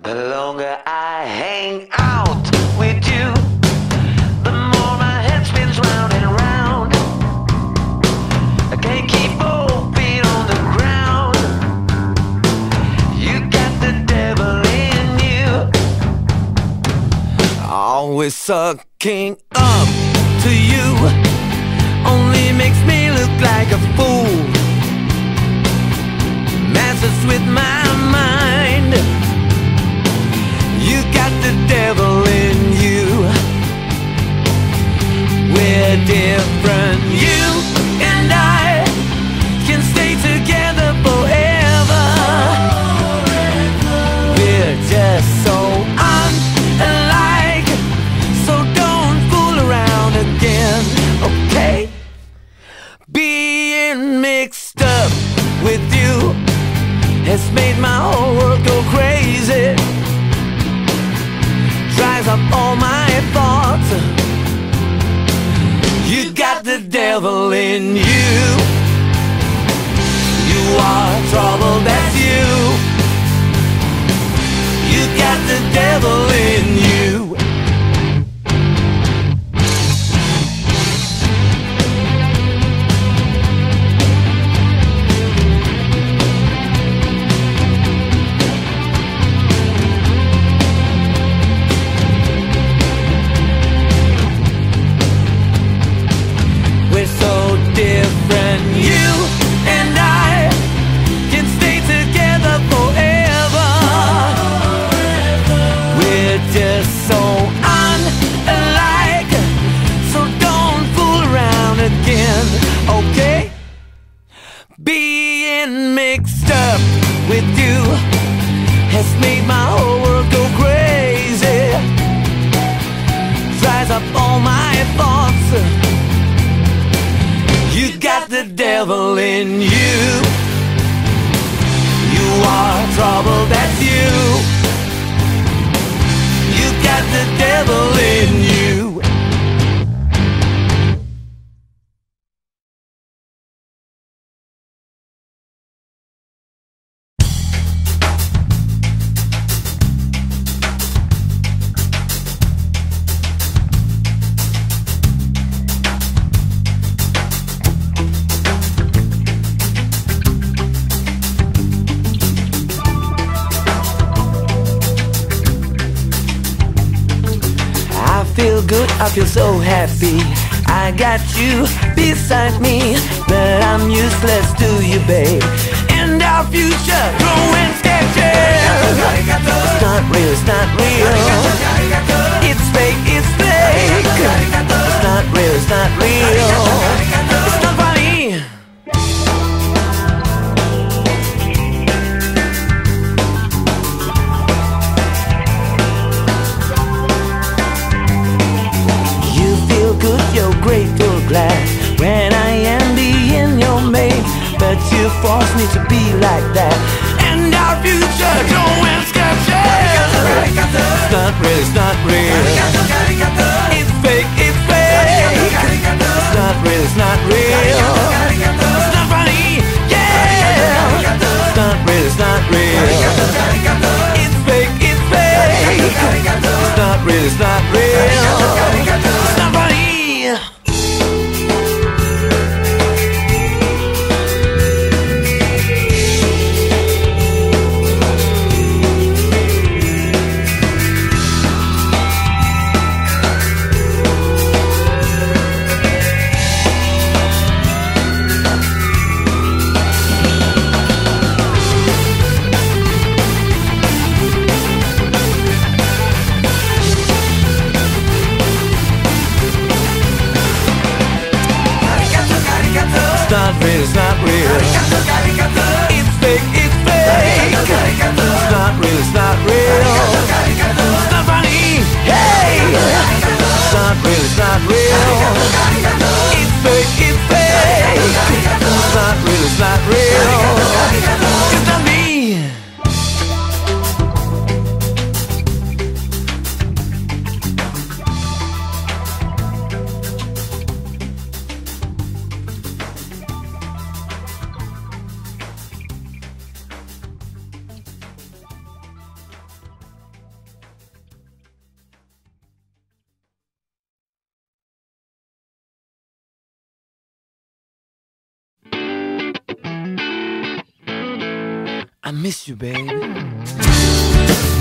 The longer I hang out with you, the more my head spins round and round. I can't keep both feet on the ground. You got the devil in you. Always sucking up to you only makes me look like a fool. Messes with my mind. Devil in you. We're different. You and I can stay together forever. We're just so unlike. So don't fool around again, okay? Being mixed up with you has made my whole up all my thoughts. You got the devil in you. You are trouble, that's you. You got the devil in you. Being mixed up with you has made my whole world go crazy. Dries up all my thoughts. You got the devil in you. You are trouble, that's you. You got the devil so happy. I got you beside me, but I'm useless to you, babe. And our future growing sketches. It's not real, it's not real. It's fake, it's fake. It's not real, it's not real. You force me to be like that, and our future going sketches. It's not real, it's not real. It's fake, it's fake. It's not real, it's not real. It's not funny, yeah. It's not real, it's not real. It's fake, it's fake. It's not real, it's not real. Miss you, baby.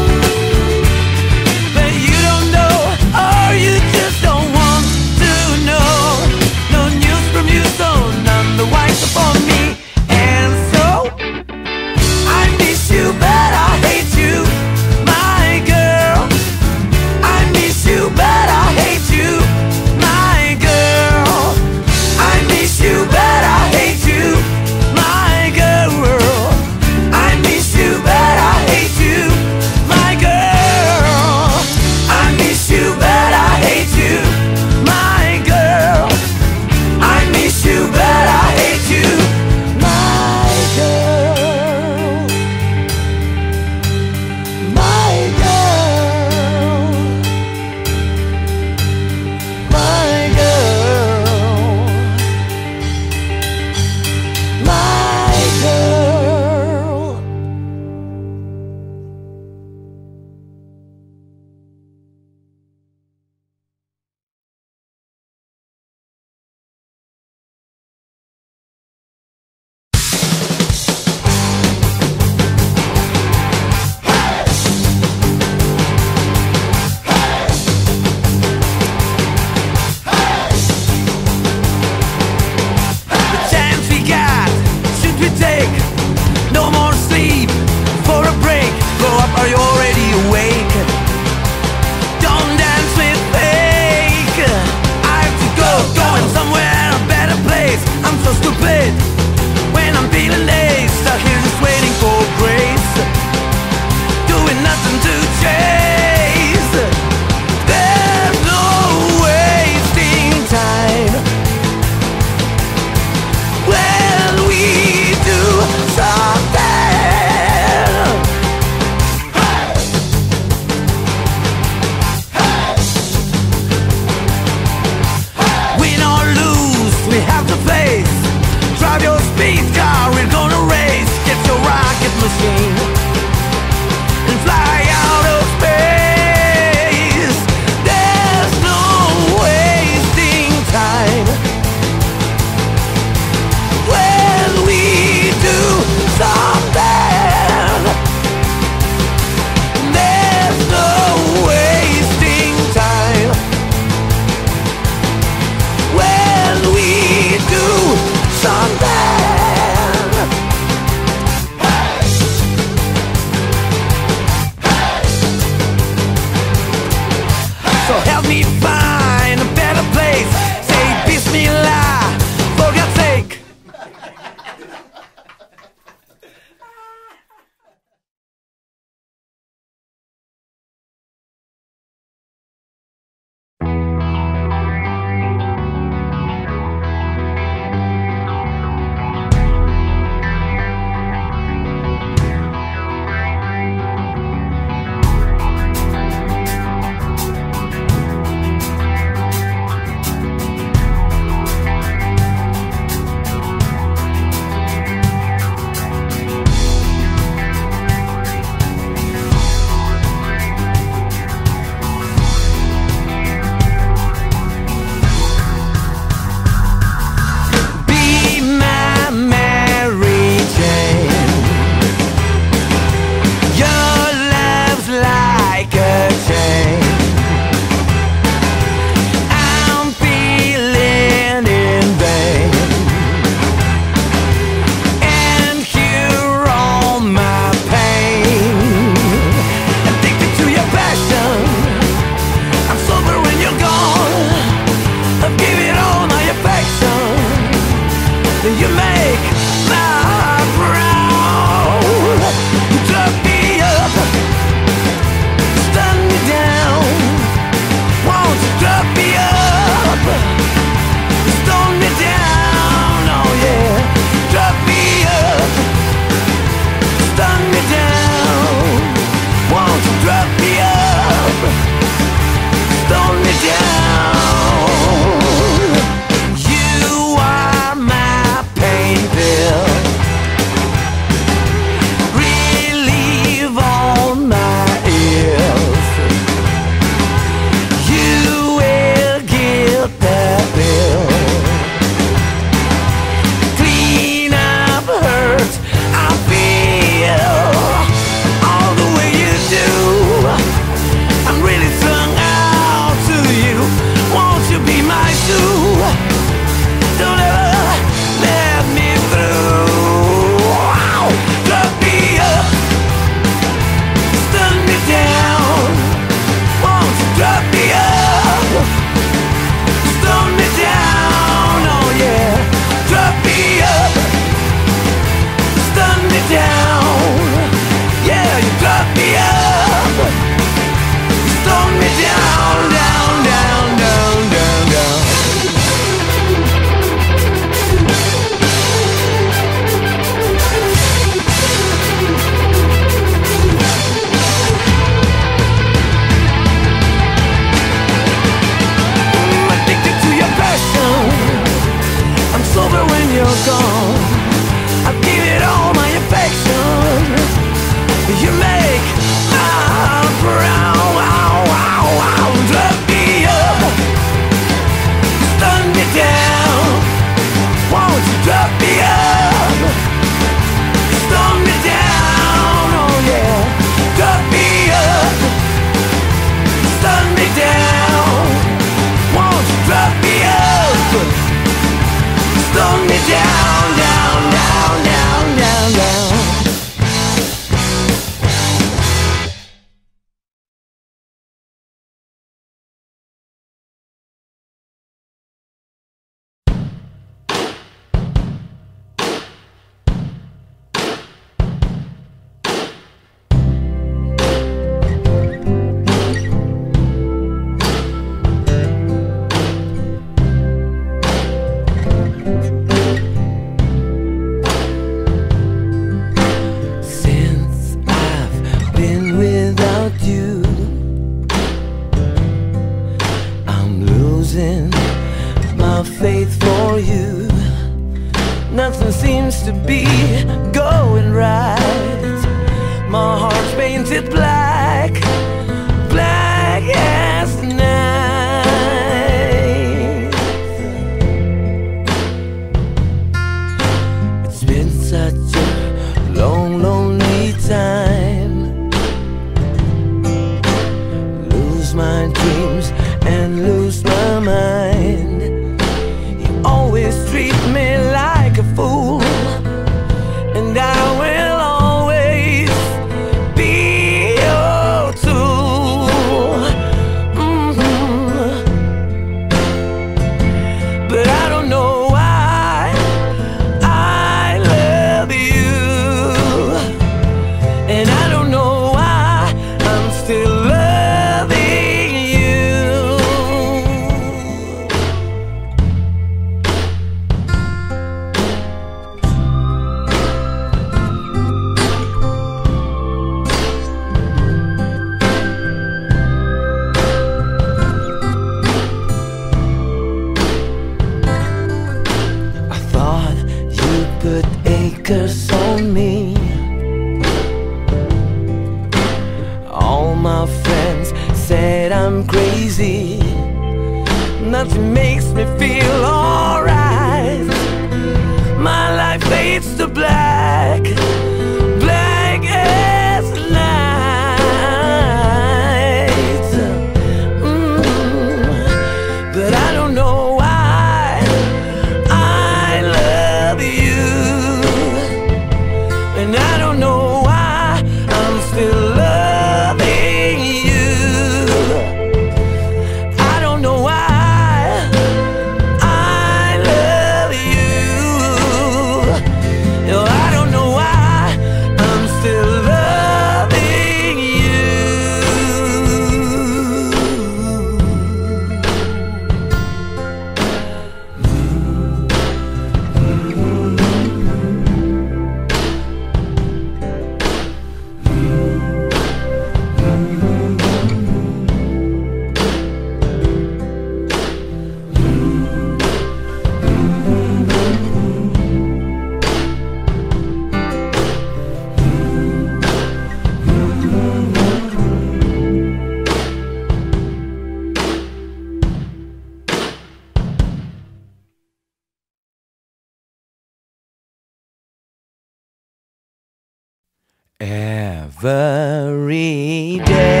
every day.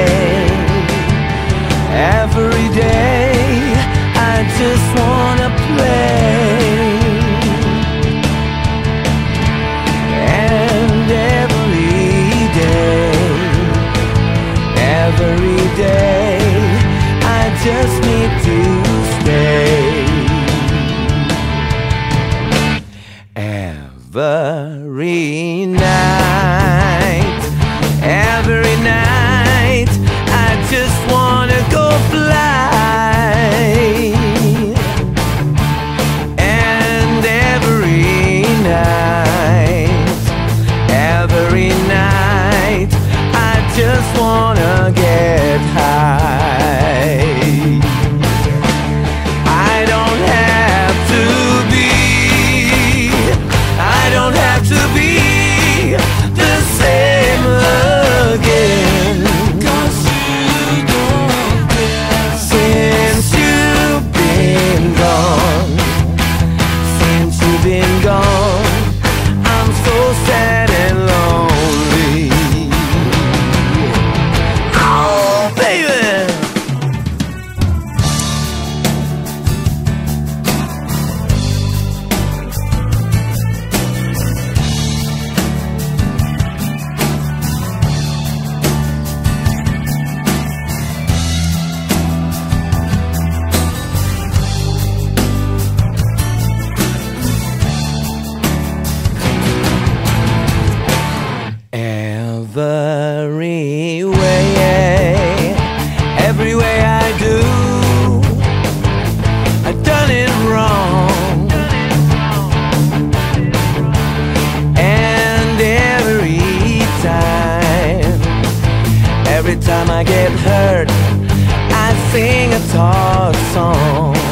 Every time I get hurt I sing a thought song.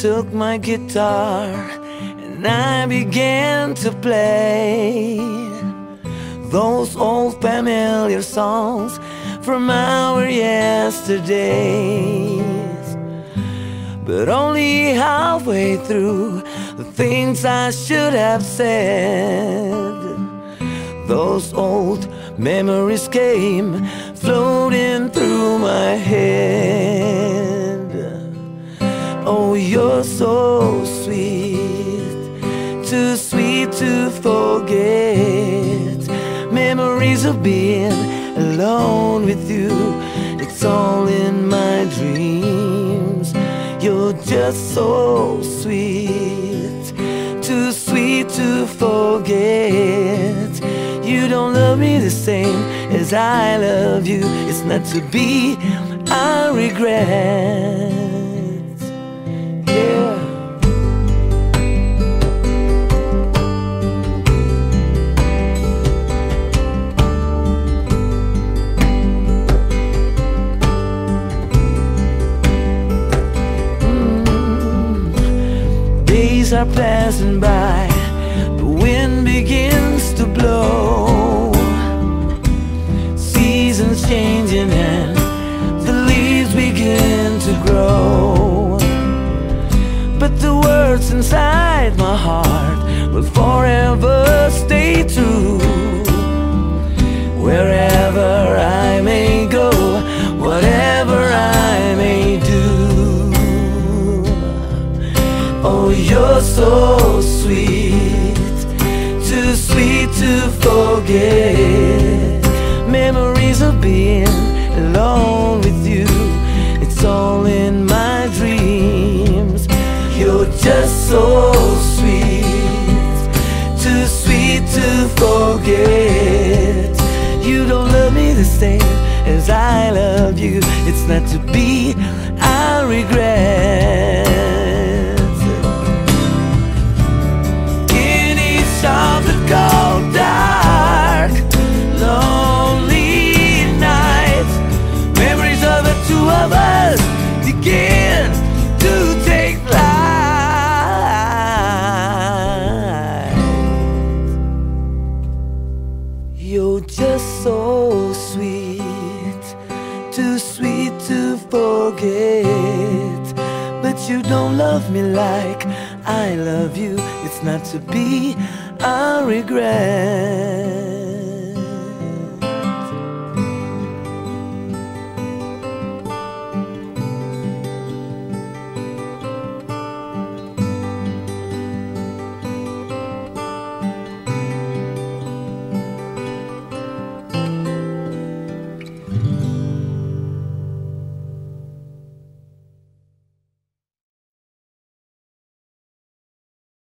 Took my guitar and I began to play those old familiar songs from our yesterdays. But only halfway through the things I should have said, those old memories came floating through my head. Oh, you're so sweet, too sweet to forget. Memories of being alone with you, it's all in my dreams. You're just so sweet, too sweet to forget. You don't love me the same as I love you. It's not to be, I regret. Are passing by, me like I love you. It's not to be, a regret.